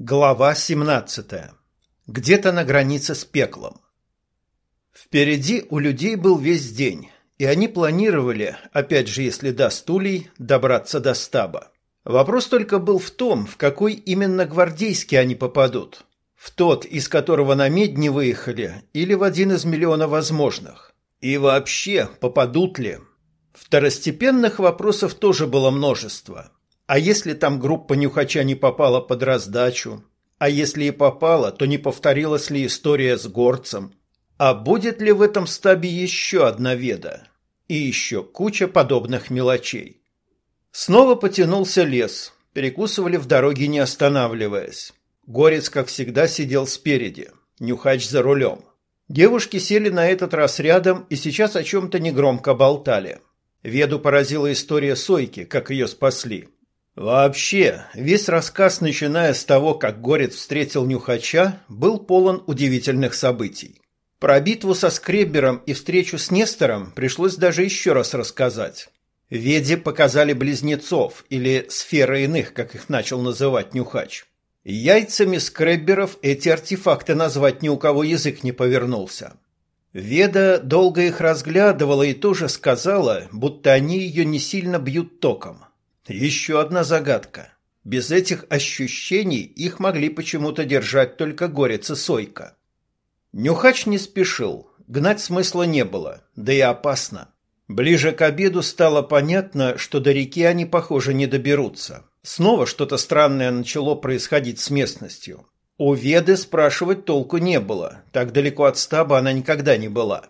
Глава 17. Где-то на границе с пеклом. Впереди у людей был весь день, и они планировали, опять же, если до стулей, добраться до стаба. Вопрос только был в том, в какой именно гвардейский они попадут. В тот, из которого на медне выехали, или в один из миллиона возможных. И вообще, попадут ли? Второстепенных вопросов тоже было множество – а если там группа нюхача не попала под раздачу? А если и попала, то не повторилась ли история с горцем? А будет ли в этом стабе еще одна веда? И еще куча подобных мелочей. Снова потянулся лес. Перекусывали в дороге, не останавливаясь. Горец, как всегда, сидел спереди. Нюхач за рулем. Девушки сели на этот раз рядом и сейчас о чем-то негромко болтали. Веду поразила история Сойки, как ее спасли. Вообще, весь рассказ, начиная с того, как Горец встретил Нюхача, был полон удивительных событий. Про битву со Скреббером и встречу с Нестором пришлось даже еще раз рассказать. Веде показали близнецов, или сферы иных, как их начал называть Нюхач. Яйцами скребберов эти артефакты назвать ни у кого язык не повернулся. Веда долго их разглядывала и тоже сказала, будто они ее не сильно бьют током. Еще одна загадка. Без этих ощущений их могли почему-то держать только горец и сойка. Нюхач не спешил, гнать смысла не было, да и опасно. Ближе к обеду стало понятно, что до реки они, похоже, не доберутся. Снова что-то странное начало происходить с местностью. У Веды спрашивать толку не было, так далеко от стаба она никогда не была.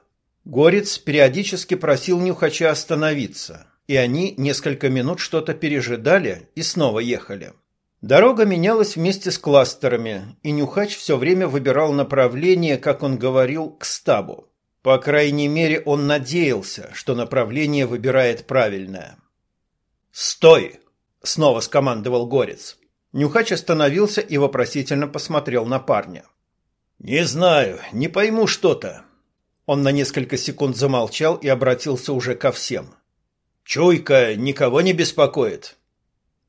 Горец периодически просил Нюхача остановиться, и они несколько минут что-то пережидали и снова ехали. Дорога менялась вместе с кластерами, и Нюхач все время выбирал направление, как он говорил, к стабу. По крайней мере, он надеялся, что направление выбирает правильное. «Стой!» — снова скомандовал Горец. Нюхач остановился и вопросительно посмотрел на парня. «Не знаю, не пойму что-то». Он на несколько секунд замолчал и обратился уже ко всем. Чуйка никого не беспокоит.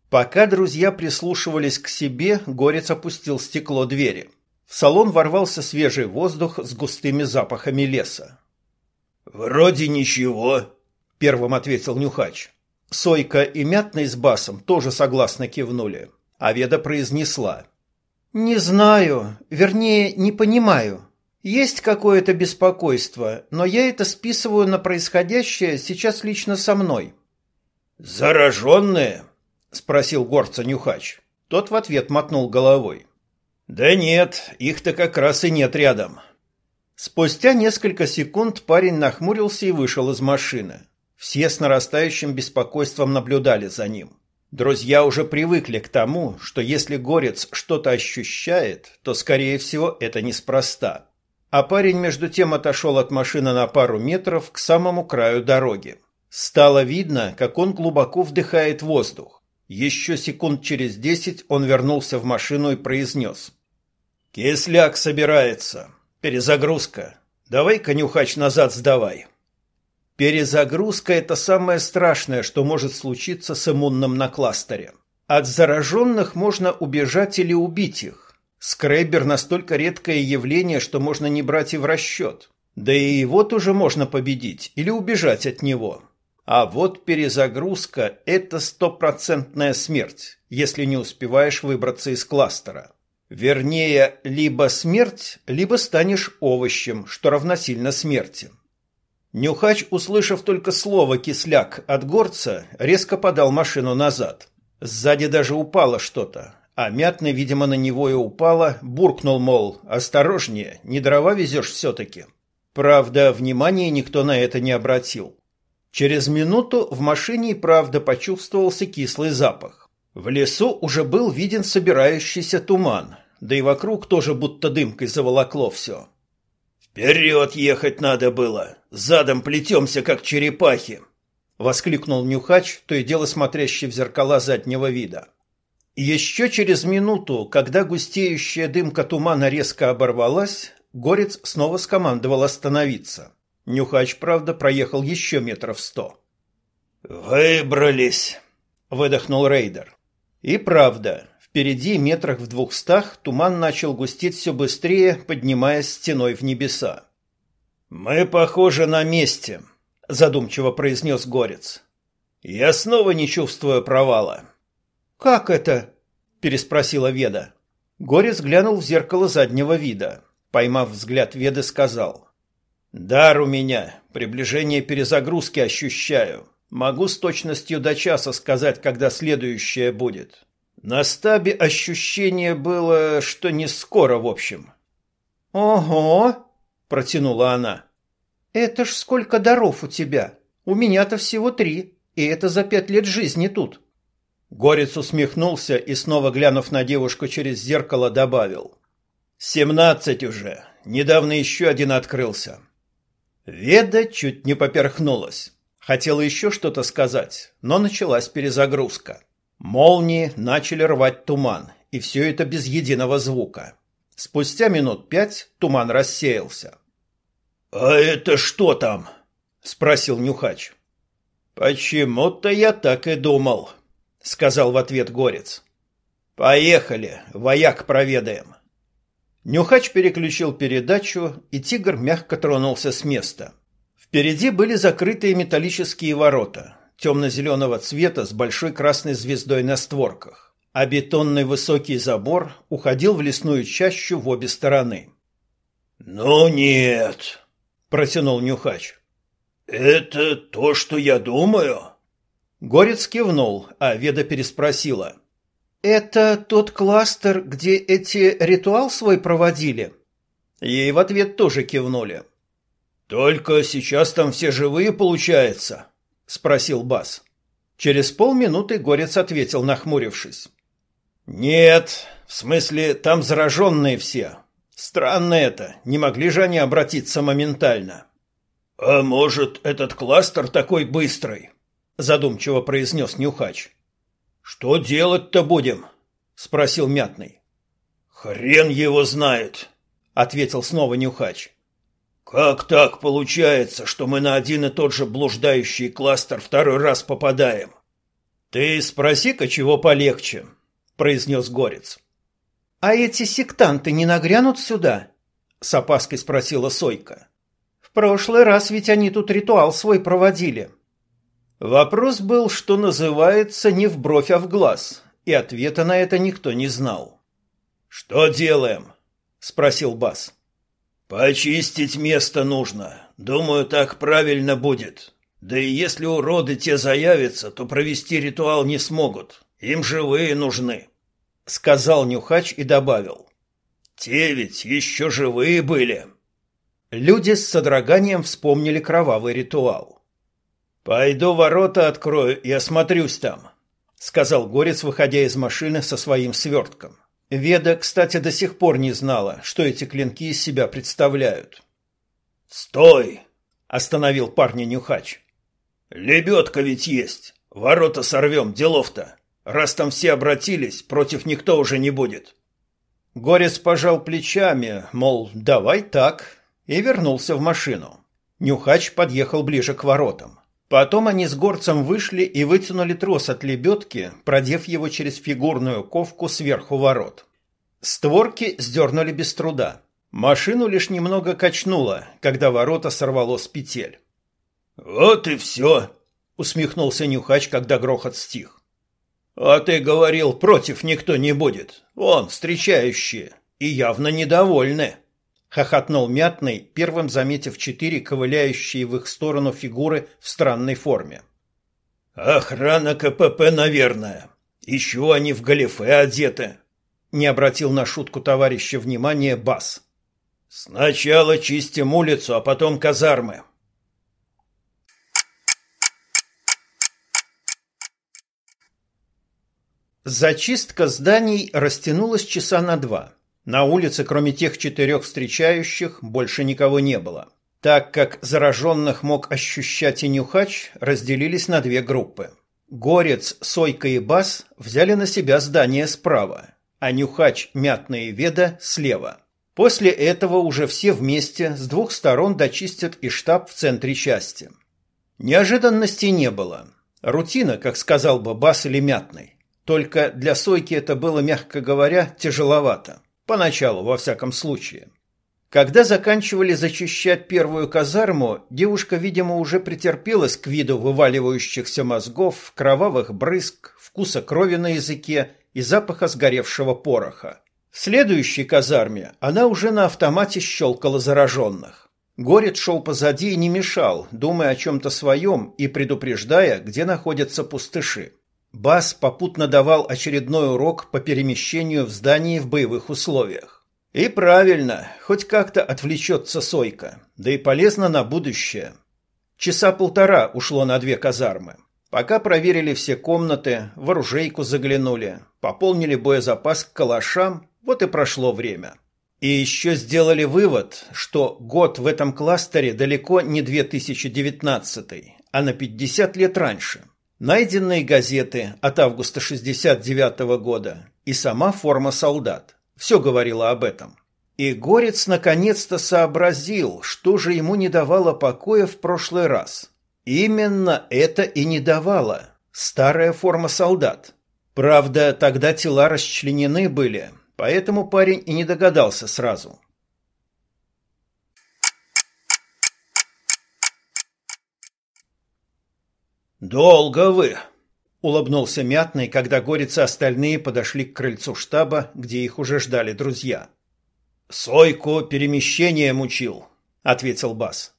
Пока друзья прислушивались к себе, Горец опустил стекло двери. В салон ворвался свежий воздух с густыми запахами леса. «Вроде ничего», — первым ответил Нюхач. Сойка и Мятный с Басом тоже согласно кивнули. А Веда произнесла. «Не знаю, вернее, не понимаю. Есть какое-то беспокойство, но я это списываю на происходящее сейчас лично со мной. Зараженные? спросил горца Нюхач. Тот в ответ мотнул головой. Да нет, их-то как раз и нет рядом. Спустя несколько секунд парень нахмурился и вышел из машины. Все с нарастающим беспокойством наблюдали за ним. Друзья уже привыкли к тому, что если горец что-то ощущает, то, скорее всего, это неспроста. А парень между тем отошел от машины на пару метров к самому краю дороги. Стало видно, как он глубоко вдыхает воздух. Еще секунд через десять он вернулся в машину и произнес. «Кисляк собирается. Перезагрузка. Давай-ка, нюхач, назад сдавай». Перезагрузка – это самое страшное, что может случиться с иммунным на кластере. От зараженных можно убежать или убить их. Скреббер настолько редкое явление, что можно не брать и в расчет. Да и его тоже можно победить или убежать от него. А вот перезагрузка – это стопроцентная смерть, если не успеваешь выбраться из кластера. Вернее, либо смерть, либо станешь овощем, что равносильно смерти. Нюхач, услышав только слово «кисляк» от горца, резко подал машину назад. Сзади даже упало что-то, а мятный, видимо, на него и упала, буркнул, мол, осторожнее, не дрова везешь все-таки. Правда, внимания никто на это не обратил. Через минуту в машине и правда почувствовался кислый запах. В лесу уже был виден собирающийся туман, да и вокруг тоже будто дымкой заволокло все. «Вперед ехать надо было! Задом плетемся, как черепахи!» — воскликнул Нюхач, то и дело смотрящий в зеркала заднего вида. Еще через минуту, когда густеющая дымка тумана резко оборвалась, Горец снова скомандовал остановиться. Нюхач, правда, проехал еще метров сто. «Выбрались!» — выдохнул рейдер. И правда, Впереди, метрах в двухстах, туман начал густеть все быстрее, поднимаясь стеной в небеса. «Мы, похоже, на месте», — задумчиво произнес Горец. «Я снова не чувствую провала». «Как это?» — переспросила Веда. Горец глянул в зеркало заднего вида. Поймав взгляд Веды, сказал. «Дар у меня. Приближение перезагрузки ощущаю. Могу с точностью до часа сказать, когда следующее будет. На стабе ощущение было, что не скоро, в общем». «Ого!» — протянула она. «Это ж сколько даров у тебя! У меня-то всего три, и это за пять лет жизни тут!» Горец усмехнулся и, снова глянув на девушку через зеркало, добавил. «Семнадцать уже. Недавно еще один открылся». Веда чуть не поперхнулась. Хотела еще что-то сказать, но началась перезагрузка. Молнии начали рвать туман, и все это без единого звука. Спустя минут пять туман рассеялся. «А это что там?» — спросил Нюхач. «Почему-то я так и думал», — сказал в ответ Горец. «Поехали, вояк проведаем». Нюхач переключил передачу, и тигр мягко тронулся с места. Впереди были закрытые металлические ворота, темно-зеленого цвета с большой красной звездой на створках, а бетонный высокий забор уходил в лесную чащу в обе стороны. «Ну нет», — протянул Нюхач. «Это то, что я думаю?» Горец кивнул, а Веда переспросила. «Это тот кластер, где эти ритуал свой проводили?» Ей в ответ тоже кивнули. «Только сейчас там все живые, получается?» — спросил Бас. Через полминуты Горец ответил, нахмурившись. «Нет, в смысле, там зараженные все. Странно это, не могли же они обратиться моментально». «А может, этот кластер такой быстрый?» Задумчиво произнес Нюхач. Что делать-то будем? спросил Мятный. Хрен его знает, ответил снова Нюхач. Как так получается, что мы на один и тот же блуждающий кластер второй раз попадаем? Ты спроси-ка чего полегче, произнес Горец. А эти сектанты не нагрянут сюда? с опаской спросила Сойка. В прошлый раз ведь они тут ритуал свой проводили. Вопрос был, что называется, не в бровь, а в глаз, и ответа на это никто не знал. «Что делаем?» — спросил Бас. «Почистить место нужно. Думаю, так правильно будет. Да и если уроды те заявятся, то провести ритуал не смогут. Им живые нужны», — сказал Нюхач и добавил. «Те ведь еще живые были». Люди с содроганием вспомнили кровавый ритуал. «Пойду ворота открою и осмотрюсь там», — сказал Горец, выходя из машины со своим свертком. Веда, кстати, до сих пор не знала, что эти клинки из себя представляют. «Стой!» — остановил парня Нюхач. «Лебедка ведь есть. Ворота сорвем, делов-то. Раз там все обратились, против никто уже не будет». Горец пожал плечами, мол, давай так, и вернулся в машину. Нюхач подъехал ближе к воротам. Потом они с горцем вышли и вытянули трос от лебедки, продев его через фигурную ковку сверху ворот. Створки сдернули без труда. Машину лишь немного качнуло, когда ворота сорвало с петель. «Вот и все!» — усмехнулся Нюхач, когда грохот стих. «А ты говорил, против никто не будет. Вон, встречающие. И явно недовольны». — хохотнул Мятный, первым заметив четыре ковыляющие в их сторону фигуры в странной форме. «Охрана КПП, наверное. Еще они в галифе одеты», — не обратил на шутку товарища внимания Бас. «Сначала чистим улицу, а потом казармы». Зачистка зданий растянулась часа на два. На улице, кроме тех четырех встречающих, больше никого не было. Так как зараженных мог ощущать и нюхач, разделились на две группы. Горец, Сойка и Бас взяли на себя здание справа, а нюхач, Мятная и Веда слева. После этого уже все вместе с двух сторон дочистят и штаб в центре части. Неожиданностей не было. Рутина, как сказал бы Бас или Мятный. Только для Сойки это было, мягко говоря, тяжеловато. Поначалу, во всяком случае. Когда заканчивали зачищать первую казарму, девушка, видимо, уже претерпелась к виду вываливающихся мозгов, кровавых брызг, вкуса крови на языке и запаха сгоревшего пороха. В следующей казарме она уже на автомате щелкала зараженных. Горец шел позади и не мешал, думая о чем-то своем и предупреждая, где находятся пустыши. Бас попутно давал очередной урок по перемещению в здании в боевых условиях. И правильно, хоть как-то отвлечется Сойка, да и полезно на будущее. Часа полтора ушло на две казармы. Пока проверили все комнаты, в оружейку заглянули, пополнили боезапас к калашам, вот и прошло время. И еще сделали вывод, что год в этом кластере далеко не 2019, а на 50 лет раньше. Найденные газеты от августа 69 -го года и сама форма солдат. Все говорило об этом. И Горец наконец-то сообразил, что же ему не давало покоя в прошлый раз. Именно это и не давало. Старая форма солдат. Правда, тогда тела расчленены были, поэтому парень и не догадался сразу. «Долго вы!» Улыбнулся Мятный, когда Горец и остальные подошли к крыльцу штаба, где их уже ждали друзья. «Сойку перемещение мучил», — ответил Бас.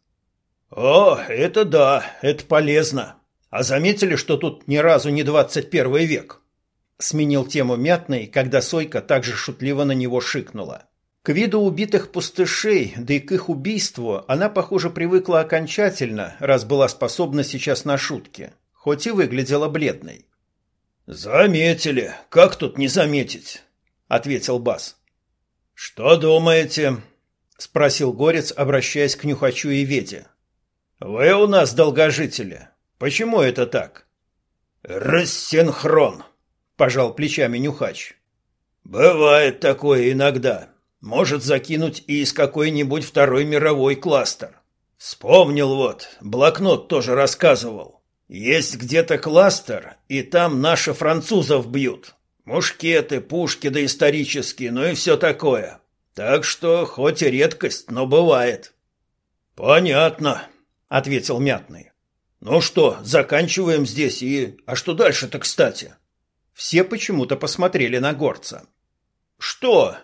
«О, это да, это полезно. А заметили, что тут ни разу не двадцать первый век?» Сменил тему Мятный, когда Сойка также шутливо на него шикнула. К виду убитых пустышей, да и к их убийству она, похоже, привыкла окончательно, раз была способна сейчас на шутки хоть и выглядела бледной. «Заметили. Как тут не заметить?» — ответил Бас. «Что думаете?» — спросил Горец, обращаясь к Нюхачу и Веде. «Вы у нас долгожители. Почему это так?» «Рассинхрон», — пожал плечами Нюхач. «Бывает такое иногда. Может закинуть и из какой-нибудь Второй мировой кластер. Вспомнил вот, блокнот тоже рассказывал. Есть где-то кластер, и там наши французов бьют. Мушкеты, пушки доисторические, ну и все такое. Так что хоть и редкость, но бывает. Понятно, ответил Мятный. Ну что, заканчиваем здесь и... А что дальше-то, кстати? Все почему-то посмотрели на горца. Что?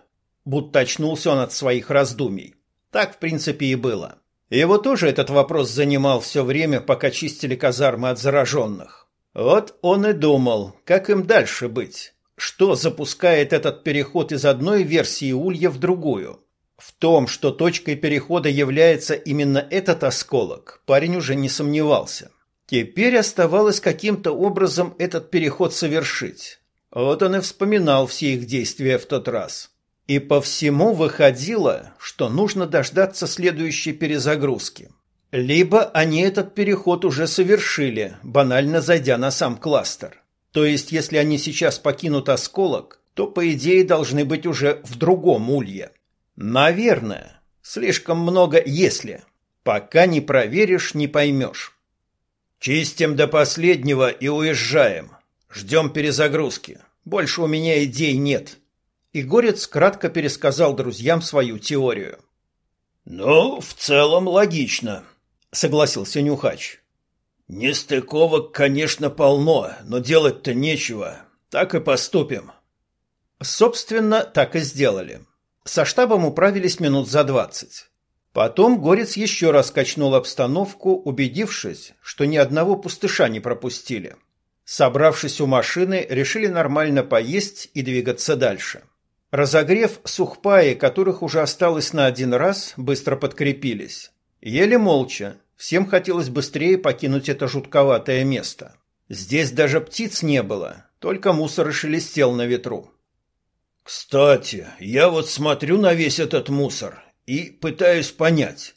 Будто очнулся он от своих раздумий. Так, в принципе, и было. Его тоже этот вопрос занимал все время, пока чистили казармы от зараженных. Вот он и думал, как им дальше быть. Что запускает этот переход из одной версии улья в другую? В том, что точкой перехода является именно этот осколок, парень уже не сомневался. Теперь оставалось каким-то образом этот переход совершить. Вот он и вспоминал все их действия в тот раз. И по всему выходило, что нужно дождаться следующей перезагрузки. Либо они этот переход уже совершили, банально зайдя на сам кластер. То есть, если они сейчас покинут осколок, то, по идее, должны быть уже в другом улье. Наверное. Слишком много «если». Пока не проверишь, не поймешь. Чистим до последнего и уезжаем. Ждем перезагрузки. Больше у меня идей нет. И Горец кратко пересказал друзьям свою теорию. «Ну, в целом логично», — согласился Нюхач. «Нестыковок, конечно, полно, но делать-то нечего. Так и поступим». Собственно, так и сделали. Со штабом управились минут за двадцать. Потом Горец еще раз качнул обстановку, убедившись, что ни одного пустыша не пропустили. Собравшись у машины, решили нормально поесть и двигаться дальше. — Разогрев сухпаи, которых уже осталось на один раз, быстро подкрепились. Еле молча, всем хотелось быстрее покинуть это жутковатое место. Здесь даже птиц не было, только мусор и шелестел на ветру. «Кстати, я вот смотрю на весь этот мусор и пытаюсь понять».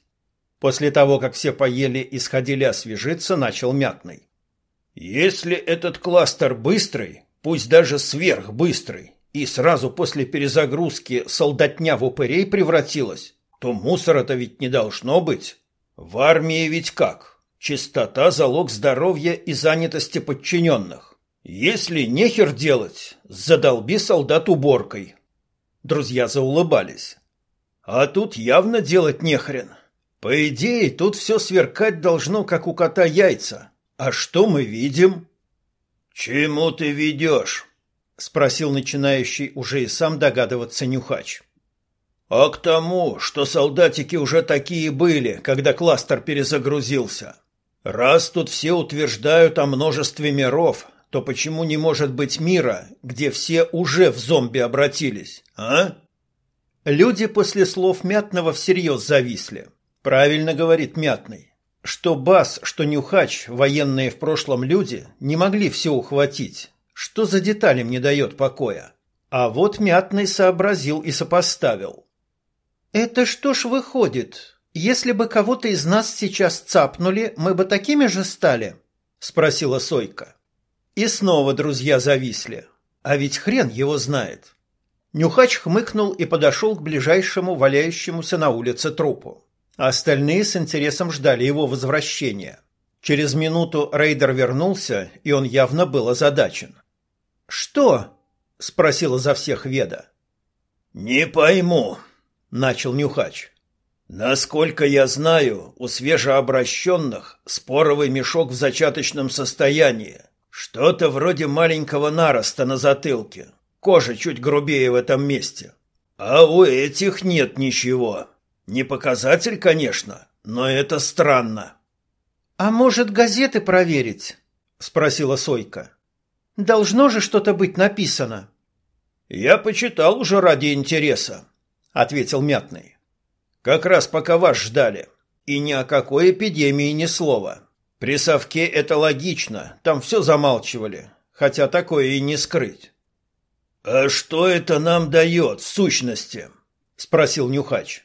После того, как все поели и сходили освежиться, начал Мятный. «Если этот кластер быстрый, пусть даже сверхбыстрый, и сразу после перезагрузки солдатня в упырей превратилась, то мусора-то ведь не должно быть. В армии ведь как? Чистота – залог здоровья и занятости подчиненных. Если нехер делать, задолби солдат уборкой. Друзья заулыбались. А тут явно делать нехрен. По идее, тут все сверкать должно, как у кота яйца. А что мы видим? Чему ты ведешь? Спросил начинающий уже и сам догадываться нюхач. А к тому, что солдатики уже такие были, когда кластер перезагрузился. Раз тут все утверждают о множестве миров, то почему не может быть мира, где все уже в зомби обратились, а? Люди после слов Мятного всерьез зависли. Правильно говорит Мятный. Что Бас, что Нюхач, военные в прошлом люди, не могли все ухватить. Что за детали мне дает покоя? А вот Мятный сообразил и сопоставил. «Это что ж выходит? Если бы кого-то из нас сейчас цапнули, мы бы такими же стали?» — спросила Сойка. И снова друзья зависли. А ведь хрен его знает. Нюхач хмыкнул и подошел к ближайшему валяющемуся на улице трупу. Остальные с интересом ждали его возвращения. Через минуту рейдер вернулся, и он явно был озадачен. «Что?» — спросила за всех Веда. «Не пойму», — начал Нюхач. «Насколько я знаю, у свежеобращенных споровый мешок в зачаточном состоянии. Что-то вроде маленького нароста на затылке. Кожа чуть грубее в этом месте. А у этих нет ничего. Не показатель, конечно, но это странно. А может, газеты проверить? спросила Сойка. Должно же что-то быть написано. Я почитал уже ради интереса, ответил Мятный. Как раз пока вас ждали. И ни о какой эпидемии ни слова. При совке это логично, там все замалчивали, хотя такое и не скрыть. «А что это нам дает в сущности?» — спросил Нюхач.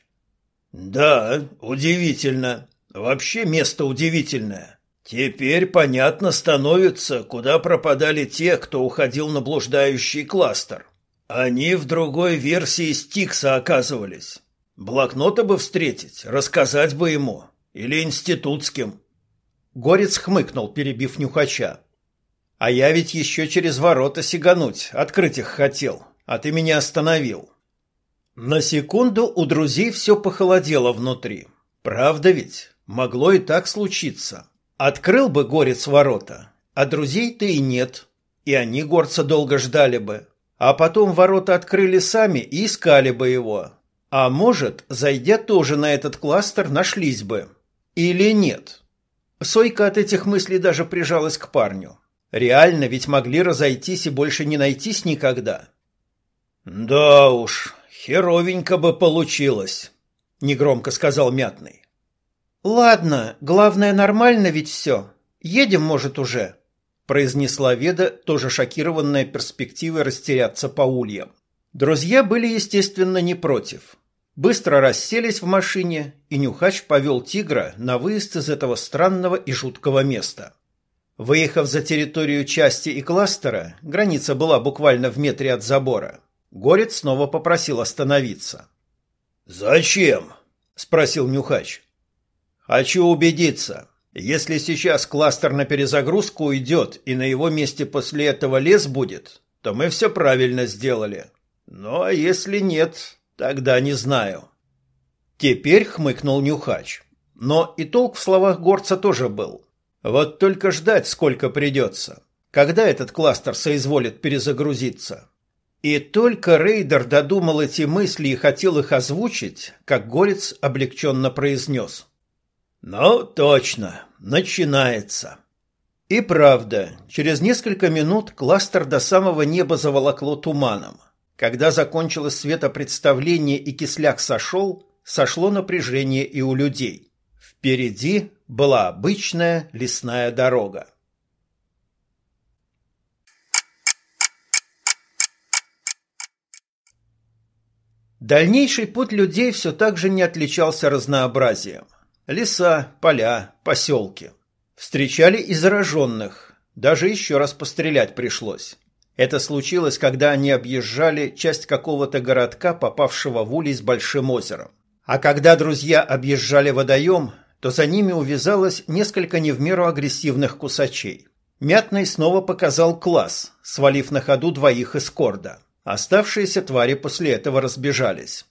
«Да, удивительно. Вообще место удивительное. Теперь понятно становится, куда пропадали те, кто уходил на блуждающий кластер. Они в другой версии Стикса оказывались. Блокнота бы встретить, рассказать бы ему. Или институтским. Горец хмыкнул, перебив нюхача. А я ведь еще через ворота сигануть, открыть их хотел, а ты меня остановил. На секунду у друзей все похолодело внутри. Правда ведь? Могло и так случиться. Открыл бы горец ворота, а друзей-то и нет. И они горца долго ждали бы. А потом ворота открыли сами и искали бы его. А может, зайдя тоже на этот кластер, нашлись бы. Или нет? Сойка от этих мыслей даже прижалась к парню. Реально ведь могли разойтись и больше не найтись никогда. «Да уж, херовенько бы получилось», — негромко сказал Мятный. «Ладно, главное, нормально ведь все. Едем, может, уже», — произнесла Веда, тоже шокированная перспективой растеряться по ульям. Друзья были, естественно, не против. Быстро расселись в машине, и Нюхач повел тигра на выезд из этого странного и жуткого места. Выехав за территорию части и кластера, граница была буквально в метре от забора. Горец снова попросил остановиться. «Зачем?» – спросил Нюхач. «Хочу убедиться. Если сейчас кластер на перезагрузку уйдет и на его месте после этого лес будет, то мы все правильно сделали. А если нет, Тогда не знаю. Теперь хмыкнул Нюхач. Но и толк в словах горца тоже был. Вот только ждать сколько придется. Когда этот кластер соизволит перезагрузиться? И только рейдер додумал эти мысли и хотел их озвучить, как горец облегченно произнес. «Ну, точно, начинается». И правда, через несколько минут кластер до самого неба заволокло туманом. Когда закончилось светопредставление и кисляк сошел, сошло напряжение и у людей. Впереди была обычная лесная дорога. Дальнейший путь людей все так же не отличался разнообразием. Леса, поля, поселки. Встречали и зараженных. Даже еще раз пострелять пришлось. Это случилось, когда они объезжали часть какого-то городка, попавшего в улей с большим озером. А когда друзья объезжали водоем, то за ними увязалось несколько не в меру агрессивных кусачей. Мятный снова показал класс, свалив на ходу двоих из корда. Оставшиеся твари после этого разбежались.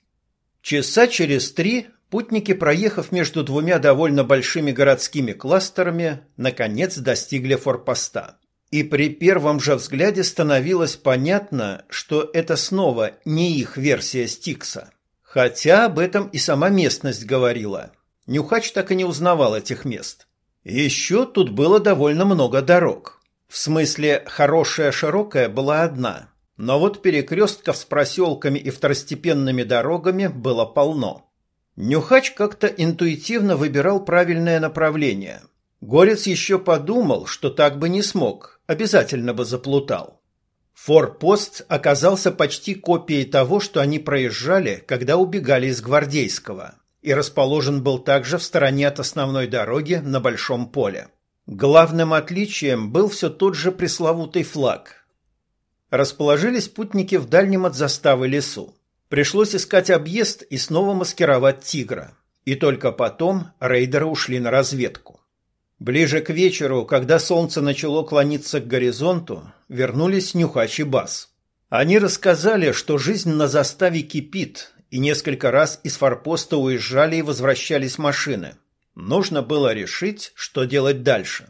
Часа через три путники, проехав между двумя довольно большими городскими кластерами, наконец достигли форпоста. И при первом же взгляде становилось понятно, что это снова не их версия Стикса. Хотя об этом и сама местность говорила. Нюхач так и не узнавал этих мест. Еще тут было довольно много дорог. В смысле, хорошая широкая была одна, но вот перекрестков с проселками и второстепенными дорогами было полно. Нюхач как-то интуитивно выбирал правильное направление. Горец еще подумал, что так бы не смог, обязательно бы заплутал. Форпост оказался почти копией того, что они проезжали, когда убегали из Гвардейского, и расположен был также в стороне от основной дороги на большом поле. Главным отличием был все тот же пресловутый флаг. Расположились путники в дальнем от заставы лесу. Пришлось искать объезд и снова маскировать тигра. И только потом рейдеры ушли на разведку. Ближе к вечеру, когда солнце начало клониться к горизонту, вернулись Нюхач и Бас. Они рассказали, что жизнь на заставе кипит, и несколько раз из форпоста уезжали и возвращались машины. Нужно было решить, что делать дальше.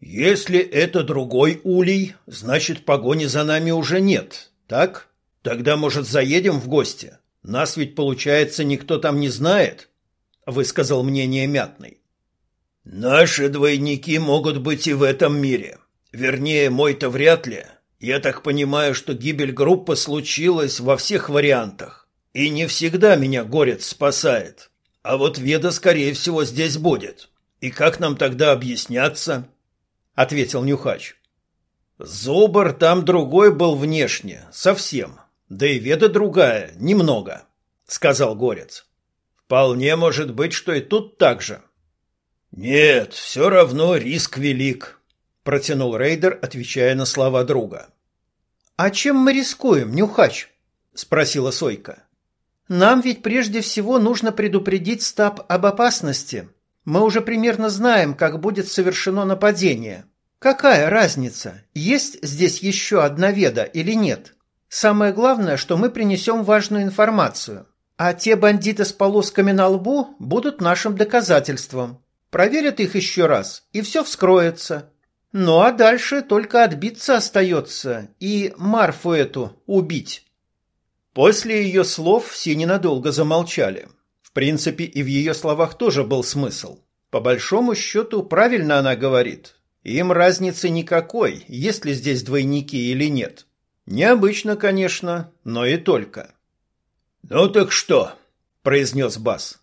«Если это другой улей, значит, погони за нами уже нет, так? Тогда, может, заедем в гости? Нас ведь, получается, никто там не знает?» — высказал мнение Мятный. Наши двойники могут быть и в этом мире. Вернее, мой-то вряд ли. Я так понимаю, что гибель группы случилась во всех вариантах. И не всегда меня горец спасает. А вот Веда, скорее всего, здесь будет. И как нам тогда объясняться? Ответил Нюхач. Зубар там другой был внешне, совсем. Да и Веда другая, немного, сказал горец. Вполне может быть, что и тут так же. «Нет, все равно риск велик», — протянул рейдер, отвечая на слова друга. «А чем мы рискуем, Нюхач?» — спросила Сойка. «Нам ведь прежде всего нужно предупредить стаб об опасности. Мы уже примерно знаем, как будет совершено нападение. Какая разница, есть здесь еще одна веда или нет? Самое главное, что мы принесем важную информацию, а те бандиты с полосками на лбу будут нашим доказательством. Проверят их еще раз, и все вскроется. Ну а дальше только отбиться остается и Марфу эту убить. После ее слов все ненадолго замолчали. В принципе, и в ее словах тоже был смысл. По большому счету, правильно она говорит. Им разницы никакой, есть ли здесь двойники или нет. Необычно, конечно, но и только. «Ну так что?» – произнес Бас.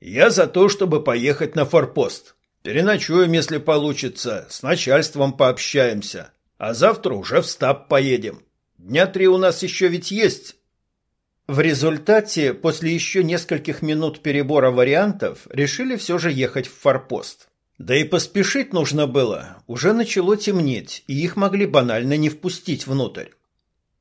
Я за то, чтобы поехать на форпост. Переночуем, если получится, с начальством пообщаемся, а завтра уже в стаб поедем. Дня три у нас еще ведь есть. В результате, после еще нескольких минут перебора вариантов, решили все же ехать в форпост. Да и поспешить нужно было. Уже начало темнеть, и их могли банально не впустить внутрь.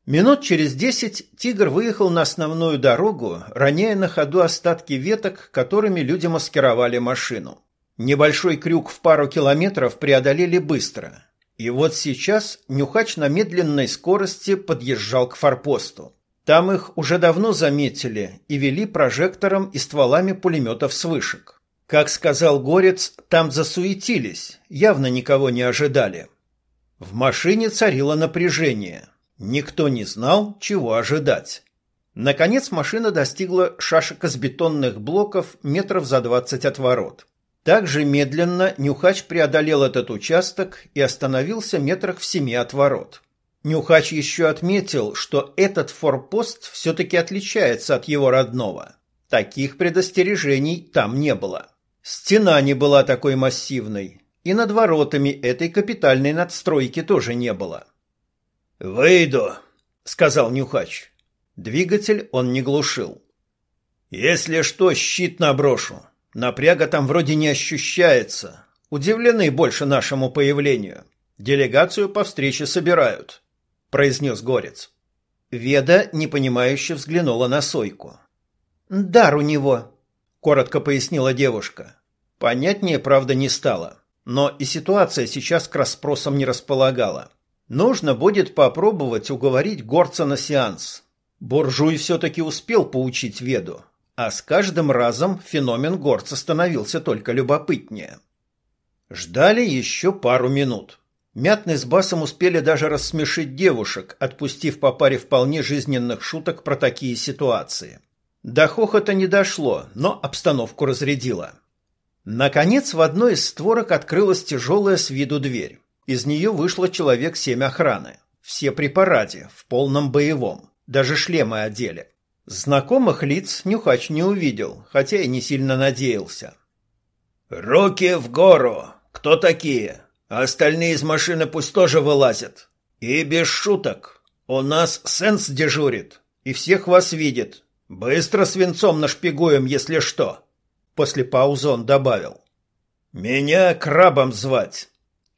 Минут через десять «Тигр» выехал на основную дорогу, роняя на ходу остатки веток, которыми люди маскировали машину. Небольшой крюк в пару километров преодолели быстро. И вот сейчас Нюхач на медленной скорости подъезжал к форпосту. Там их уже давно заметили и вели прожектором и стволами пулеметов с вышек. Как сказал Горец, там засуетились, явно никого не ожидали. В машине царило напряжение – Никто не знал, чего ожидать. Наконец машина достигла шашек из бетонных блоков метров за двадцать от ворот. Также медленно Нюхач преодолел этот участок и остановился метрах в семи от ворот. Нюхач еще отметил, что этот форпост все-таки отличается от его родного. Таких предостережений там не было. Стена не была такой массивной, и над воротами этой капитальной надстройки тоже не было. «Выйду», — сказал Нюхач. Двигатель он не глушил. «Если что, щит наброшу. Напряга там вроде не ощущается. Удивлены больше нашему появлению. Делегацию по встрече собирают», — произнес Горец. Веда непонимающе взглянула на Сойку. «Дар у него», — коротко пояснила девушка. Понятнее, правда, не стало. но и ситуация сейчас к расспросам не располагала. Нужно будет попробовать уговорить горца на сеанс. Буржуй все-таки успел поучить Веду, а с каждым разом феномен горца становился только любопытнее. Ждали еще пару минут. Мятный с Басом успели даже рассмешить девушек, отпустив по паре вполне жизненных шуток про такие ситуации. До хохота не дошло, но обстановку разрядило. Наконец в одной из створок открылась тяжелая с виду дверь. Из нее вышло человек семь охраны. Все при параде, в полном боевом. Даже шлемы одели. Знакомых лиц Нюхач не увидел, хотя и не сильно надеялся. «Руки в гору! Кто такие? А остальные из машины пусть тоже вылазят. И без шуток. У нас сенс дежурит, и всех вас видит. Быстро свинцом нашпигуем, если что». После паузы он добавил. «Меня крабом звать.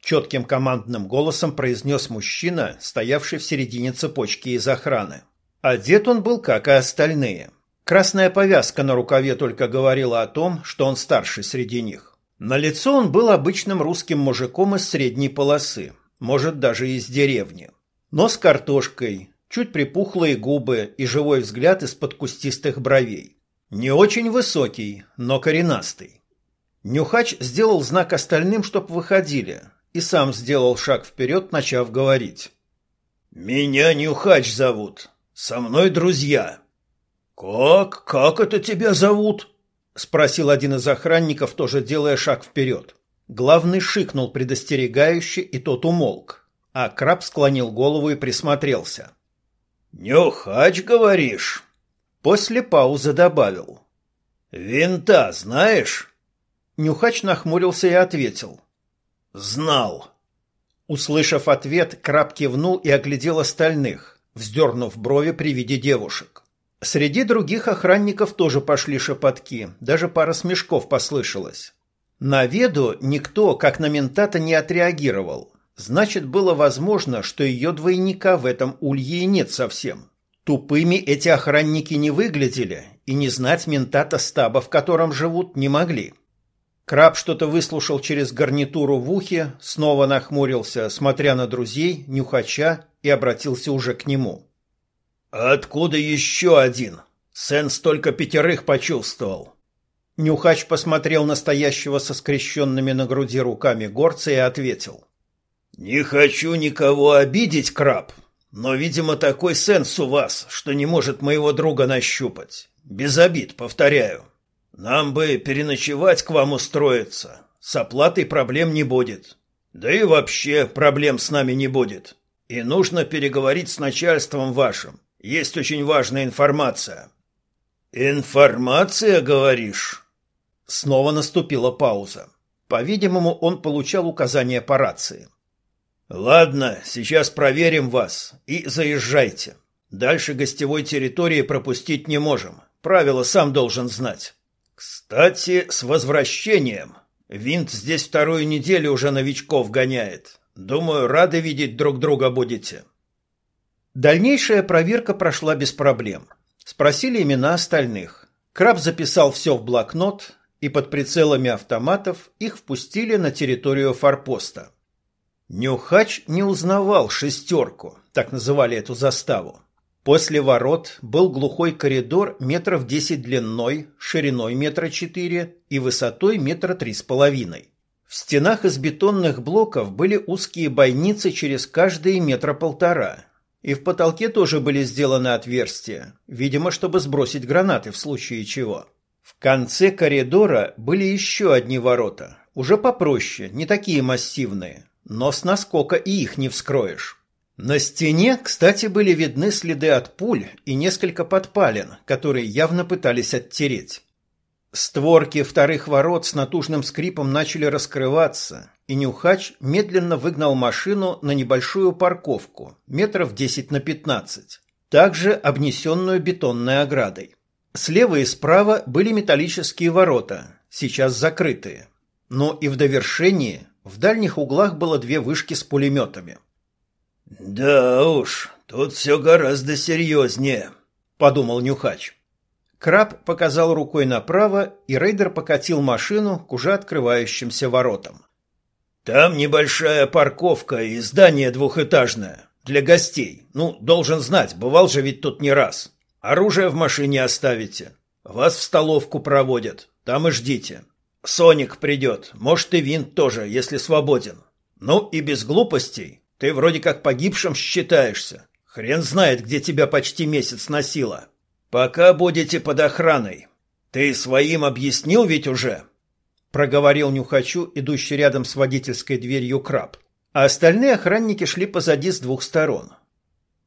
Четким командным голосом произнес мужчина, стоявший в середине цепочки из охраны. Одет он был, как и остальные. Красная повязка на рукаве только говорила о том, что он старший среди них. На лицо он был обычным русским мужиком из средней полосы, может, даже из деревни. Но с картошкой, чуть припухлые губы и живой взгляд из-под кустистых бровей. Не очень высокий, но коренастый. Нюхач сделал знак остальным, чтоб выходили, и сам сделал шаг вперед, начав говорить. «Меня Нюхач зовут. Со мной друзья». «Как? Как это тебя зовут?» — спросил один из охранников, тоже делая шаг вперед. Главный шикнул предостерегающе, и тот умолк, а краб склонил голову и присмотрелся. «Нюхач, говоришь?» После паузы добавил. «Винта знаешь?» Нюхач нахмурился и ответил. Знал. Услышав ответ, краб кивнул и оглядел остальных, вздернув брови при виде девушек. Среди других охранников тоже пошли шепотки, даже пара смешков послышалось. На веду никто, как на ментата, не отреагировал. Значит, было возможно, что ее двойника в этом улье нет совсем. Тупыми эти охранники не выглядели, и не знать ментата стаба, в котором живут, не могли. Краб что-то выслушал через гарнитуру в ухе, снова нахмурился, смотря на друзей, нюхача, и обратился уже к нему. «Откуда еще один? Сенс только пятерых почувствовал». Нюхач посмотрел на стоящего со скрещенными на груди руками горца и ответил. «Не хочу никого обидеть, краб, но, видимо, такой сенс у вас, что не может моего друга нащупать. Без обид, повторяю. Нам бы переночевать к вам устроиться. С оплатой проблем не будет. Да и вообще проблем с нами не будет. И нужно переговорить с начальством вашим. Есть очень важная информация. Информация, говоришь? Снова наступила пауза. По-видимому, он получал указания по рации. Ладно, сейчас проверим вас и заезжайте. Дальше гостевой территории пропустить не можем. Правила сам должен знать. Кстати, с возвращением. Винт здесь вторую неделю уже новичков гоняет. Думаю, рады видеть друг друга будете. Дальнейшая проверка прошла без проблем. Спросили имена остальных. Краб записал все в блокнот, и под прицелами автоматов их впустили на территорию форпоста. Нюхач не узнавал шестерку, так называли эту заставу. После ворот был глухой коридор метров десять длиной, шириной метра четыре и высотой метра три с половиной. В стенах из бетонных блоков были узкие бойницы через каждые метра полтора. И в потолке тоже были сделаны отверстия, видимо, чтобы сбросить гранаты в случае чего. В конце коридора были еще одни ворота, уже попроще, не такие массивные, но с наскока и их не вскроешь. На стене, кстати, были видны следы от пуль и несколько подпалин, которые явно пытались оттереть. Створки вторых ворот с натужным скрипом начали раскрываться, и Нюхач медленно выгнал машину на небольшую парковку, метров 10 на 15, также обнесенную бетонной оградой. Слева и справа были металлические ворота, сейчас закрытые. Но и в довершении в дальних углах было две вышки с пулеметами – «Да уж, тут все гораздо серьезнее», — подумал Нюхач. Краб показал рукой направо, и рейдер покатил машину к уже открывающимся воротам. Там небольшая парковка и здание двухэтажное. Для гостей. Ну, должен знать, бывал же ведь тут не раз. Оружие в машине оставите. Вас в столовку проводят. Там и ждите. Соник придет. Может, и Винт тоже, если свободен. Ну, и без глупостей. Ты вроде как погибшим считаешься. Хрен знает, где тебя почти месяц носило. Пока будете под охраной. Ты своим объяснил ведь уже?» Проговорил Нюхачу, идущий рядом с водительской дверью краб а остальные охранники шли позади с двух сторон.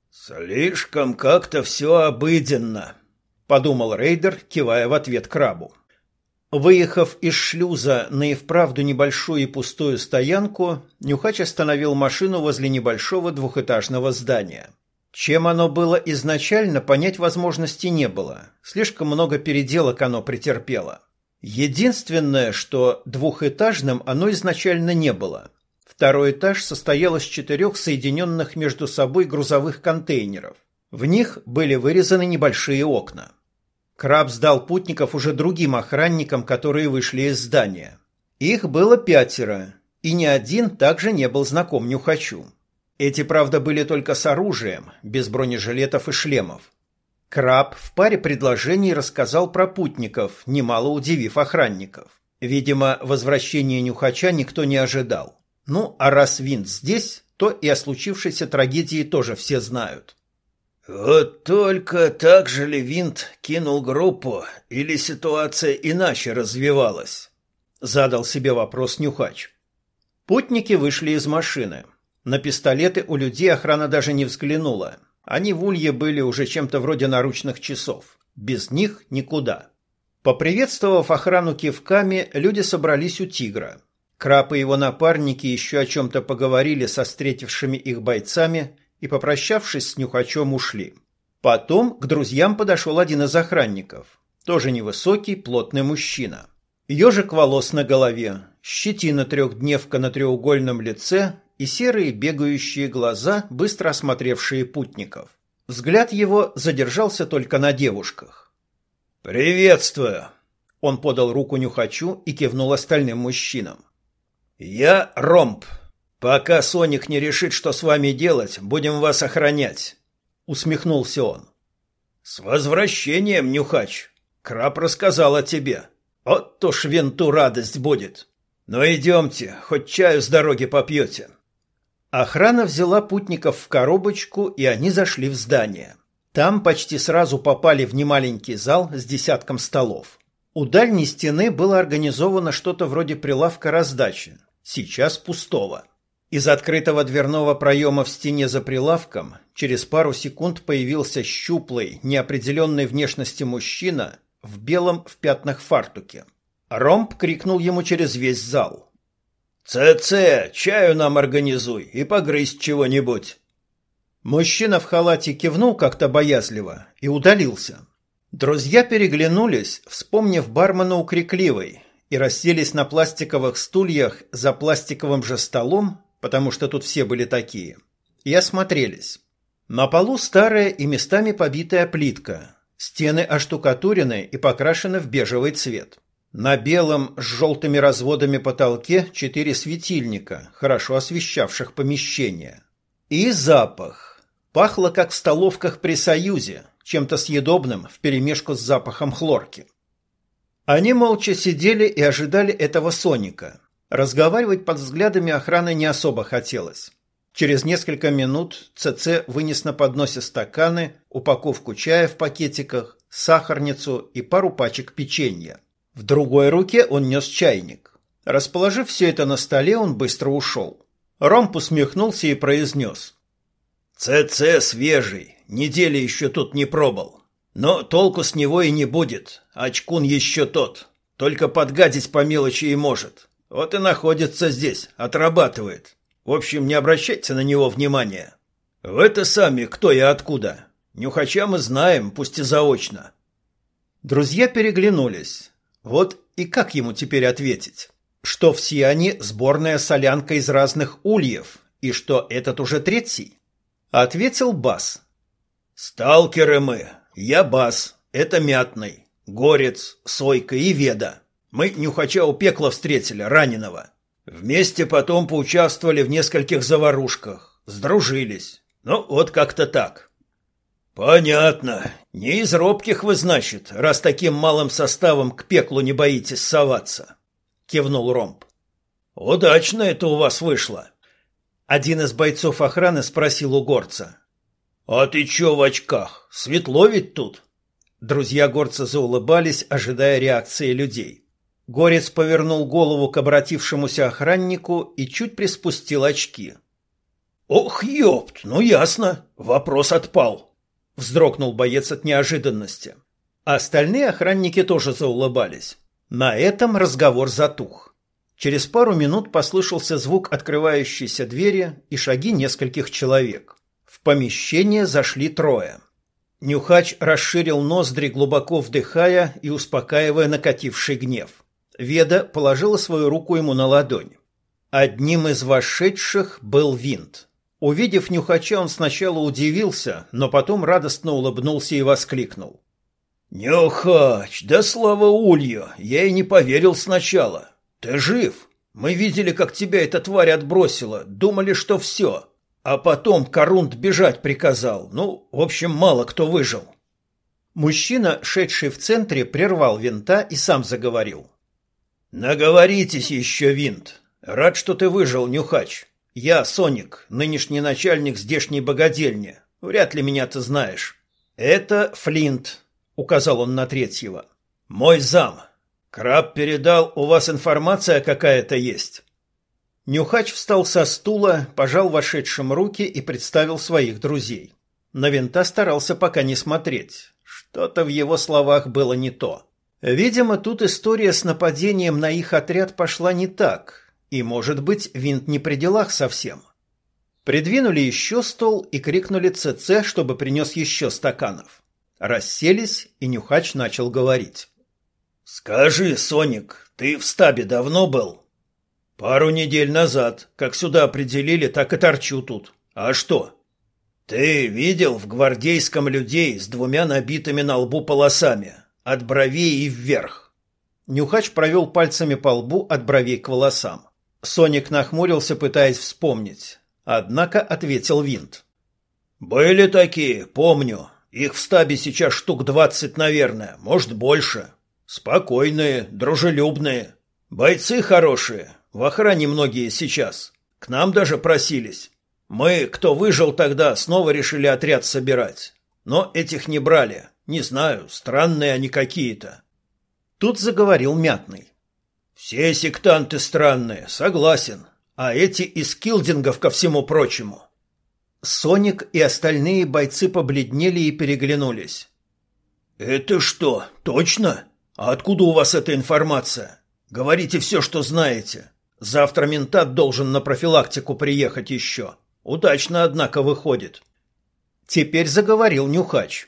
«Слишком как-то все обыденно», — подумал рейдер, кивая в ответ крабу. Выехав из шлюза на и вправду небольшую и пустую стоянку, Нюхач остановил машину возле небольшого двухэтажного здания. Чем оно было изначально, понять возможности не было. Слишком много переделок оно претерпело. Единственное, что двухэтажным оно изначально не было. Второй этаж состоял из четырех соединенных между собой грузовых контейнеров. В них были вырезаны небольшие окна. Краб сдал путников уже другим охранникам, которые вышли из здания. Их было пятеро, и ни один также не был знаком Нюхачу. Эти, правда, были только с оружием, без бронежилетов и шлемов. Краб в паре предложений рассказал про путников, немало удивив охранников. Видимо, возвращения Нюхача никто не ожидал. Ну, а раз Винт здесь, то и о случившейся трагедии тоже все знают. Вот только так же ли Винт кинул группу, или ситуация иначе развивалась? Задал себе вопрос Нюхач. Путники вышли из машины. На пистолеты у людей охрана даже не взглянула. Они в улье были уже чем-то вроде наручных часов. Без них никуда. Поприветствовав охрану кивками, люди собрались у тигра. Краб и его напарники еще о чем-то поговорили со встретившими их бойцами и, попрощавшись с Нюхачом, ушли. Потом к друзьям подошел один из охранников. Тоже невысокий, плотный мужчина. Ежик волос на голове, щетина трехдневка на треугольном лице и серые бегающие глаза, быстро осмотревшие путников. Взгляд его задержался только на девушках. «Приветствую!» Он подал руку Нюхачу и кивнул остальным мужчинам. «Я Ромб. Пока Соник не решит, что с вами делать, будем вас охранять», — усмехнулся он. «С возвращением, Нюхач. Краб рассказал о тебе. Вот то ж винту радость будет. Но идемте, хоть чаю с дороги попьете». Охрана взяла путников в коробочку, и они зашли в здание. Там почти сразу попали в немаленький зал с десятком столов. У дальней стены было организовано что-то вроде прилавка раздачи, сейчас пустого. Из открытого дверного проема в стене за прилавком через пару секунд появился щуплый, неопределенной внешности мужчина в белом в пятнах фартуке. Ромб крикнул ему через весь зал. «ЦЦ, чаю нам организуй и погрызть чего-нибудь!» Мужчина в халате кивнул как-то боязливо и удалился. Друзья переглянулись, вспомнив бармена у и расселись на пластиковых стульях за пластиковым же столом, потому что тут все были такие, и осмотрелись. На полу старая и местами побитая плитка, стены оштукатурены и покрашены в бежевый цвет. На белом с желтыми разводами потолке четыре светильника, хорошо освещавших помещение. И запах. Пахло, как в столовках при Союзе, чем-то съедобным вперемешку с запахом хлорки. Они молча сидели и ожидали этого Соника. Разговаривать под взглядами охраны не особо хотелось. Через несколько минут ЦЦ вынес на подносе стаканы, упаковку чая в пакетиках, сахарницу и пару пачек печенья. В другой руке он нес чайник. Расположив все это на столе, он быстро ушел. Ромп усмехнулся и произнес. «ЦЦ свежий, недели еще тут не пробовал. Но толку с него и не будет. Очкун еще тот. Только подгадить по мелочи и может. Вот и находится здесь, отрабатывает. В общем, не обращайте на него внимания. Вы-то сами кто и откуда. Нюхача мы знаем, пусть и заочно. Друзья переглянулись. Вот и как ему теперь ответить? Что все они сборная солянка из разных ульев, и что этот уже третий? Ответил Бас. «Сталкеры мы, я Бас, это Мятный, Горец, Сойка и Веда. Мы Нюхача у пекла встретили, раненого. Вместе потом поучаствовали в нескольких заварушках, сдружились. Ну, вот как-то так. Понятно. Не из робких вы, значит, раз таким малым составом к пеклу не боитесь соваться, кивнул Ромб. Удачно это у вас вышло. Один из бойцов охраны спросил у горца. А ты чё в очках? Светло ведь тут? Друзья горца заулыбались, ожидая реакции людей. Горец повернул голову к обратившемуся охраннику и чуть приспустил очки. «Ох, ёпт, ну ясно, вопрос отпал», — вздрогнул боец от неожиданности. Остальные охранники тоже заулыбались. На этом разговор затух. Через пару минут послышался звук открывающейся двери и шаги нескольких человек. В помещение зашли трое. Нюхач расширил ноздри, глубоко вдыхая и успокаивая накативший гнев. Веда положила свою руку ему на ладонь. Одним из вошедших был винт. Увидев Нюхача, он сначала удивился, но потом радостно улыбнулся и воскликнул. «Нюхач, да слава Улью! Я и не поверил сначала. Ты жив? Мы видели, как тебя эта тварь отбросила, думали, что все. А потом Корунд бежать приказал. Ну, в общем, мало кто выжил». Мужчина, шедший в центре, прервал винта и сам заговорил. «Наговоритесь еще, Винт. Рад, что ты выжил, Нюхач. Я Соник, нынешний начальник здешней богадельни. Вряд ли меня ты знаешь. Это Флинт», — указал он на третьего. «Мой зам. Краб передал, у вас информация какая-то есть?» Нюхач встал со стула, пожал вошедшим руки и представил своих друзей. На винта старался пока не смотреть. Что-то в его словах было не то. Видимо, тут история с нападением на их отряд пошла не так, и, может быть, винт не при делах совсем. Придвинули еще стол и крикнули ЦЦ, чтобы принес еще стаканов. Расселись, и Нюхач начал говорить. «Скажи, Соник, ты в стабе давно был?» «Пару недель назад. Как сюда определили, так и торчу тут. А что?» «Ты видел в гвардейском людей с двумя набитыми на лбу полосами?» От бровей и вверх. Нюхач провел пальцами по лбу от бровей к волосам. Соник нахмурился, пытаясь вспомнить. Однако ответил Винт. «Были такие, помню. Их в стабе сейчас штук двадцать, наверное, может, больше. Спокойные, дружелюбные. Бойцы хорошие. В охране многие сейчас. К нам даже просились. Мы, кто выжил тогда, снова решили отряд собирать. Но этих не брали. Не знаю, странные они какие-то. Тут заговорил Мятный. Все сектанты странные, согласен. А эти из килдингов ко всему прочему. Соник и остальные бойцы побледнели и переглянулись. «Это что, точно? А откуда у вас эта информация? Говорите все, что знаете. Завтра ментат должен на профилактику приехать еще. Удачно, однако, выходит». Теперь заговорил Нюхач.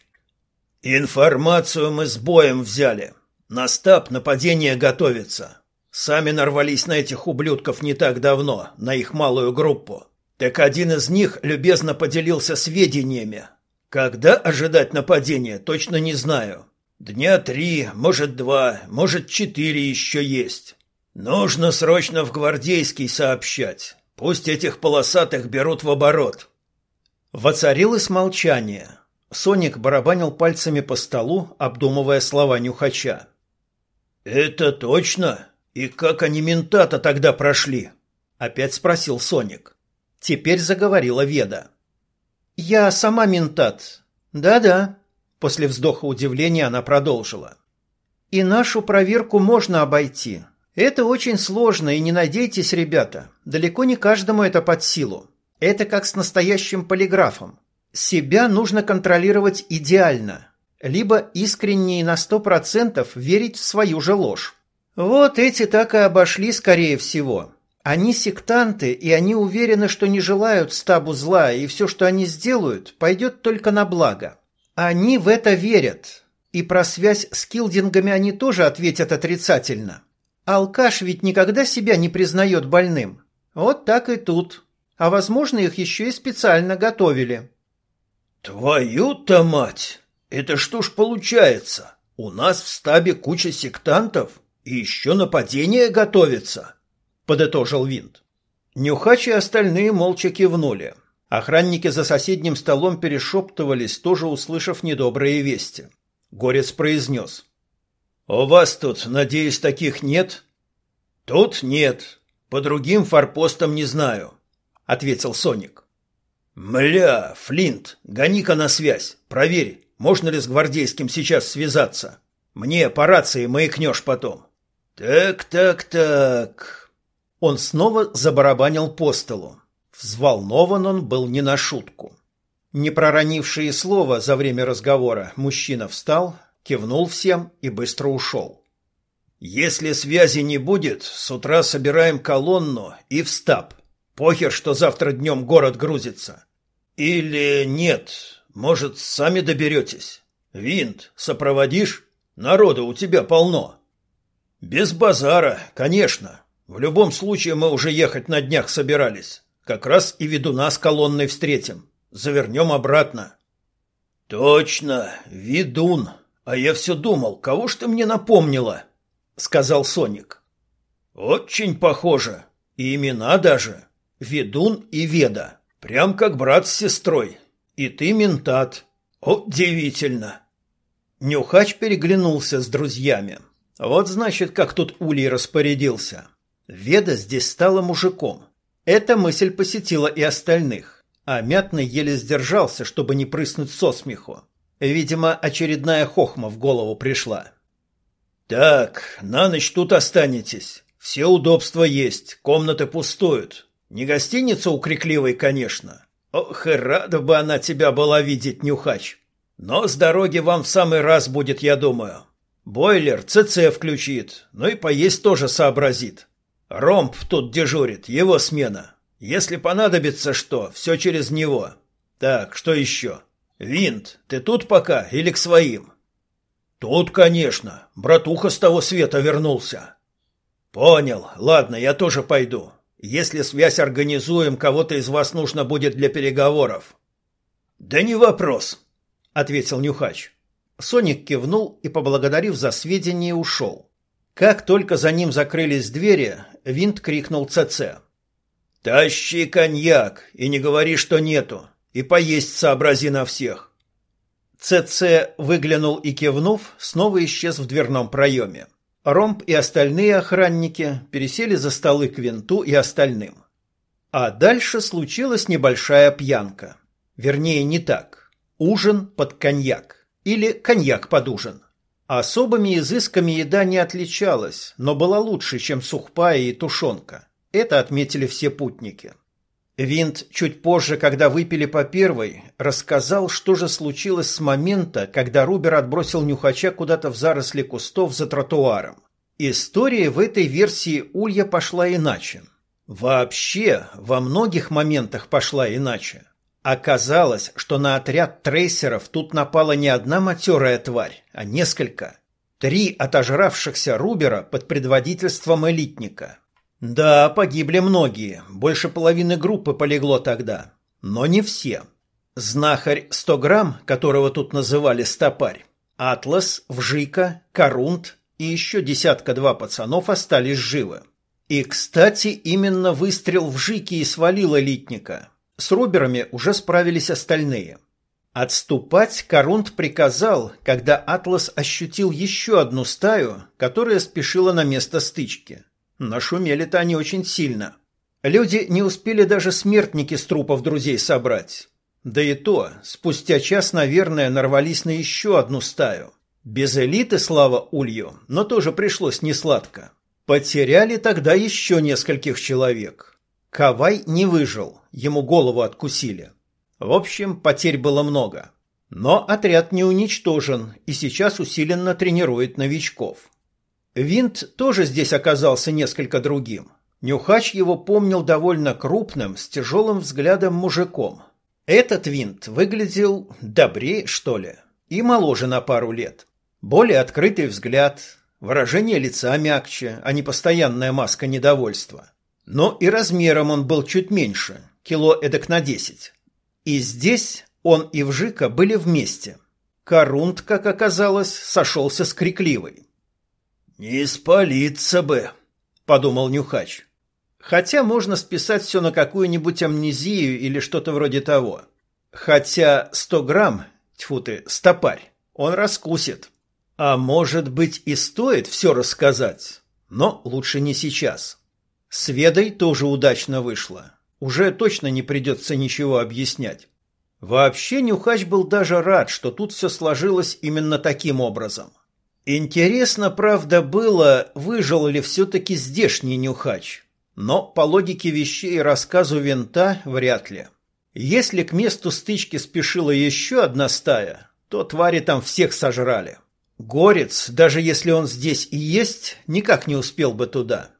Информацию мы с боем взяли. На стаб нападение готовится. Сами нарвались на этих ублюдков не так давно, на их малую группу. Так один из них любезно поделился сведениями. Когда ожидать нападения, точно не знаю. Дня три, может два, может четыре еще есть. Нужно срочно в гвардейский сообщать. Пусть этих полосатых берут в оборот. Воцарилось молчание. Соник барабанил пальцами по столу, обдумывая слова нюхача. «Это точно? И как они ментата тогда прошли?» — опять спросил Соник. Теперь заговорила Веда. «Я сама ментат. Да-да», — после вздоха удивления она продолжила. «И нашу проверку можно обойти. Это очень сложно, и не надейтесь, ребята. Далеко не каждому это под силу. Это как с настоящим полиграфом. Себя нужно контролировать идеально, либо искренне и на сто процентов верить в свою же ложь. Вот эти так и обошли, скорее всего. Они сектанты, и они уверены, что не желают стабу зла, и все, что они сделают, пойдет только на благо. Они в это верят. И про связь с килдингами они тоже ответят отрицательно. Алкаш ведь никогда себя не признает больным. Вот так и тут. А возможно, их еще и специально готовили. «Твою-то мать! Это что ж получается? У нас в стабе куча сектантов, и еще нападение готовится?» подытожил Винт. Нюхач и остальные молча кивнули. Охранники за соседним столом перешептывались, тоже услышав недобрые вести. Горец произнес. «У вас тут, надеюсь, таких нет?» «Тут нет. По другим форпостам не знаю», — ответил Соник. «Мля, Флинт, гони-ка на связь. Проверь, можно ли с гвардейским сейчас связаться. Мне по рации маякнешь потом». «Так, так, так...» Он снова забарабанил по столу. Взволнован он был не на шутку. Не проронивший слова за время разговора, мужчина встал, кивнул всем и быстро ушел. «Если связи не будет, с утра собираем колонну и в стаб. Похер, что завтра днем город грузится. Или нет, может, сами доберетесь. Винт, сопроводишь? Народа у тебя полно». «Без базара, конечно. В любом случае мы уже ехать на днях собирались. Как раз и ведуна с колонной встретим. Завернем обратно. Точно, ведун. А я все думал, кого ж ты мне напомнила? Сказал Соник. Очень похоже. И имена даже. Ведун и Веда. Прям как брат с сестрой. И ты ментат. Удивительно. Нюхач переглянулся с друзьями. Вот значит, как тут Улей распорядился. Веда здесь стала мужиком. Эта мысль посетила и остальных, а Мятный еле сдержался, чтобы не прыснуть со смеху. Видимо, очередная хохма в голову пришла. «Так, на ночь тут останетесь. Все удобства есть, комнаты пустуют. Не гостиница у Крикливой, конечно. Ох, и рада бы она тебя была видеть, Нюхач. Но с дороги вам в самый раз будет, я думаю. Бойлер ЦЦ включит, ну и поесть тоже сообразит. Ромб тут дежурит, его смена. Если понадобится что, все через него. Так, что еще? Винт, ты тут пока или к своим? Тут, конечно. Братуха с того света вернулся. Понял. Ладно, я тоже пойду. Если связь организуем, кого-то из вас нужно будет для переговоров. Да не вопрос, ответил Нюхач. Соник кивнул и, поблагодарив за сведения, ушел. Как только за ним закрылись двери, Винт крикнул ЦЦ. «Тащи коньяк и не говори, что нету, и поесть сообрази на всех». ЦЦ выглянул и, кивнув, снова исчез в дверном проеме. Ромб и остальные охранники пересели за столы к Винту и остальным. А дальше случилась небольшая пьянка. Вернее, не так. Ужин под коньяк. Или коньяк под ужин. Особыми изысками еда не отличалась, но была лучше, чем сухпая и тушенка. Это отметили все путники. Винт чуть позже, когда выпили по первой, рассказал, что же случилось с момента, когда Рубер отбросил нюхача куда-то в заросли кустов за тротуаром. История в этой версии Улья пошла иначе. Вообще, во многих моментах пошла иначе. Оказалось, что на отряд трейсеров тут напала не одна матерая тварь, а несколько. Три отожравшихся Рубера под предводительством элитника. Да, погибли многие, больше половины группы полегло тогда. Но не все. Знахарь 100 грамм, которого тут называли стопарь, Атлас, Вжика, Корунт и еще десятка-два пацанов остались живы. И, кстати, именно выстрел Вжики и свалил элитника – с Руберами уже справились остальные. Отступать Корунд приказал, когда Атлас ощутил еще одну стаю, которая спешила на место стычки. Нашумели-то они очень сильно. Люди не успели даже смертники с трупов друзей собрать. Да и то, спустя час, наверное, нарвались на еще одну стаю. Без элиты, слава Улью, но тоже пришлось несладко. Потеряли тогда еще нескольких человек. Кавай не выжил, ему голову откусили. В общем, потерь было много. Но отряд не уничтожен и сейчас усиленно тренирует новичков. Винт тоже здесь оказался несколько другим. Нюхач его помнил довольно крупным, с тяжелым взглядом мужиком. Этот винт выглядел добрее, что ли, и моложе на пару лет. Более открытый взгляд, выражение лица мягче, а не постоянная маска недовольства. Но и размером он был чуть меньше, кило эдак на десять. И здесь он и Вжика были вместе. Корунд, как оказалось, сошелся с Крикливой. «Не спалиться бы», — подумал Нюхач. Хотя можно списать все на какую-нибудь амнезию или что-то вроде того. Хотя 100 грамм, тьфу ты, стопарь, он раскусит. А может быть и стоит все рассказать, но лучше не сейчас. С Ведой тоже удачно вышло. Уже точно не придется ничего объяснять. Вообще Нюхач был даже рад, что тут все сложилось именно таким образом. Интересно, правда, было, выжил ли все-таки здешний Нюхач. Но по логике вещей и рассказу винта вряд ли. Если к месту стычки спешила еще одна стая, то твари там всех сожрали. Горец, даже если он здесь и есть, никак не успел бы туда.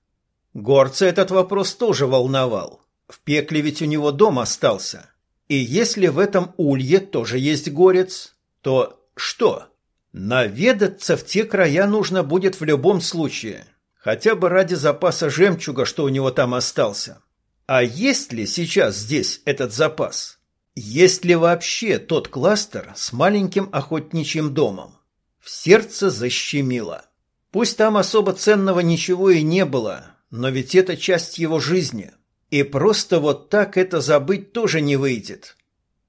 Горца этот вопрос тоже волновал. В пекле ведь у него дом остался. И если в этом улье тоже есть горец, то что? Наведаться в те края нужно будет в любом случае, хотя бы ради запаса жемчуга, что у него там остался. А есть ли сейчас здесь этот запас? Есть ли вообще тот кластер с маленьким охотничьим домом? В сердце защемило. Пусть там особо ценного ничего и не было, но ведь это часть его жизни – и просто вот так это забыть тоже не выйдет.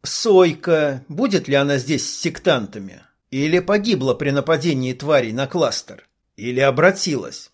Сойка, будет ли она здесь с сектантами? Или погибла при нападении тварей на кластер? Или обратилась?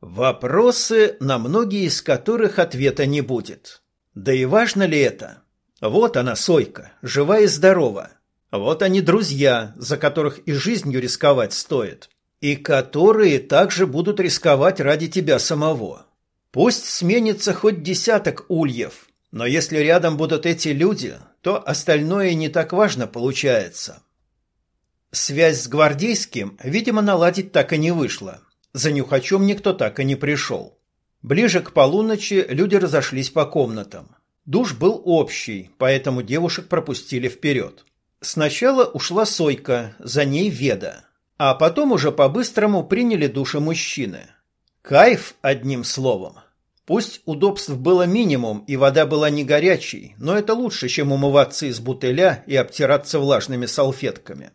Вопросы, на многие из которых ответа не будет. Да и важно ли это? Вот она, Сойка, жива и здорова. Вот они друзья, за которых и жизнью рисковать стоит. И которые также будут рисковать ради тебя самого. Пусть сменится хоть десяток ульев, но если рядом будут эти люди, то остальное не так важно получается. Связь с гвардейским, видимо, наладить так и не вышло. За нюхачом никто так и не пришел. Ближе к полуночи люди разошлись по комнатам. Душ был общий, поэтому девушек пропустили вперед. Сначала ушла Сойка, за ней Веда. А потом уже по-быстрому приняли души мужчины – Кайф, одним словом. Пусть удобств было минимум и вода была не горячей, но это лучше, чем умываться из бутыля и обтираться влажными салфетками.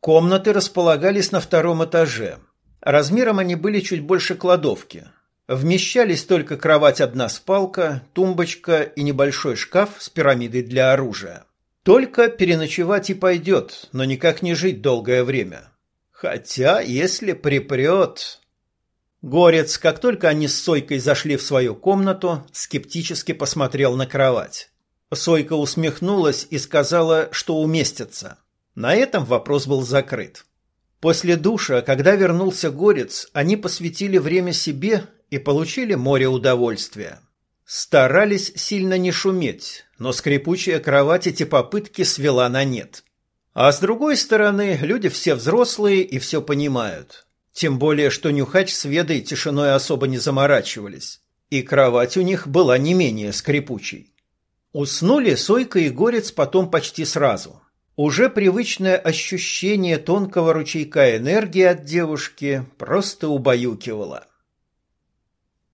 Комнаты располагались на втором этаже. Размером они были чуть больше кладовки. Вмещались только кровать одна спалка, тумбочка и небольшой шкаф с пирамидой для оружия. Только переночевать и пойдет, но никак не жить долгое время. Хотя, если припрет... Горец, как только они с Сойкой зашли в свою комнату, скептически посмотрел на кровать. Сойка усмехнулась и сказала, что уместится. На этом вопрос был закрыт. После душа, когда вернулся Горец, они посвятили время себе и получили море удовольствия. Старались сильно не шуметь, но скрипучая кровать эти попытки свела на нет. А с другой стороны, люди все взрослые и все понимают. Тем более, что Нюхач с Ведой тишиной особо не заморачивались. И кровать у них была не менее скрипучей. Уснули Сойка и Горец потом почти сразу. Уже привычное ощущение тонкого ручейка энергии от девушки просто убаюкивало.